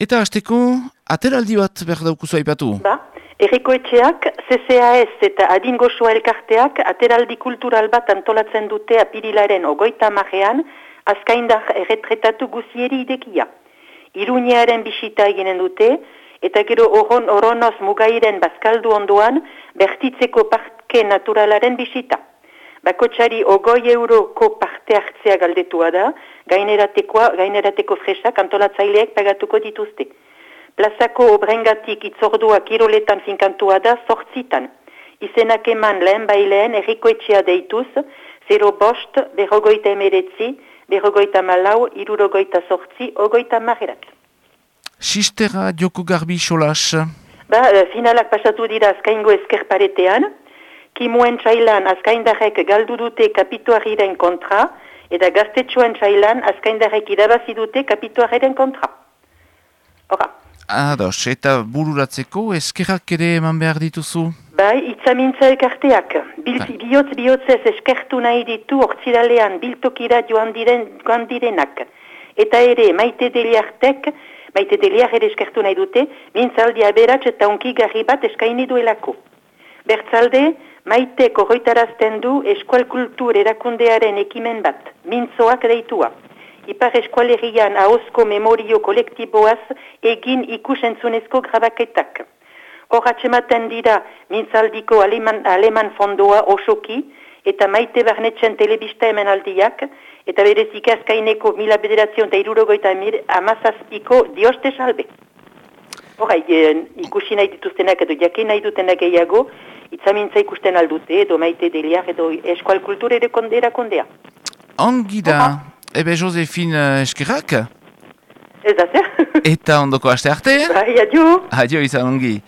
Eta hasteko, ateraldi bat behar daukuzu aipatu? Ba, erriko etxeak, CCAS eta adingosoa elkarteak ateraldi kultural bat antolatzen dute apirilaren ogoita magean, azkaindar erretretatu guzieri idekia. Iruñearen bisita eginen dute, eta gero oron oronoz mugairen bazkaldu ondoan, bertitzeko parke naturalaren bisita. Bakotxari ogoi euroko parte hartzea galdetua da, gainerateko fresak antolatzaileek pagatuko dituzte. Plazako obrengatik itzordua kiroletan finkantua da sortzitan. Izenak eman lehen baileen erriko etxea deituz, 0 bost, berrogoita emeretzi, berrogoita malau, irurogoita sortzi, ogoita maherak. Sistera joko garbi solas? Ba, eh, finalak pasatu dira azkaingo eskerparetean, kimuen txailan azkaindarek galdu dute kapituariren kontra, eta gaztetxoen txailan azkaindarek irabazi dute kapituariren kontra. Hora. Ados, eta bururatzeko eskerrak ere eman behar dituzu? Bai, itzamintza elkarteak. Bil, bai. Biotz bihotzez eskertu nahi ditu ortsiralean biltokira joan, diren, joan direnak. Eta ere maite deliartek, maite deliar ere eskertu nahi dute, mintzaldi aberatz eta onkigarri bat eskaini duelako. Bertzalde, maite korroitarazten du eskual kultur erakundearen ekimen bat, mintzoak deitua. Ipar eskualerian ahozko memorio kolektiboaz egin ikusentzunezko grabaketak. Hor atxematen dira mintzaldiko aleman, aleman fondoa osoki eta maite barnetzen telebista hemen aldiak eta berezik azkaineko mila bederazion eta irurogoita amazazpiko dioste salbe. Horai, e, ikusi nahi dituztenak edo jakin nahi dutenak gehiago, itzamintza ikusten aldute, edo maite deliak, edo eskual kultur ere kondera kondea. Ongi da, ebe Josefin uh, eskerrak? Ez da zer? Eta ondoko aste arte? Bai, adio. Adio izan ongi.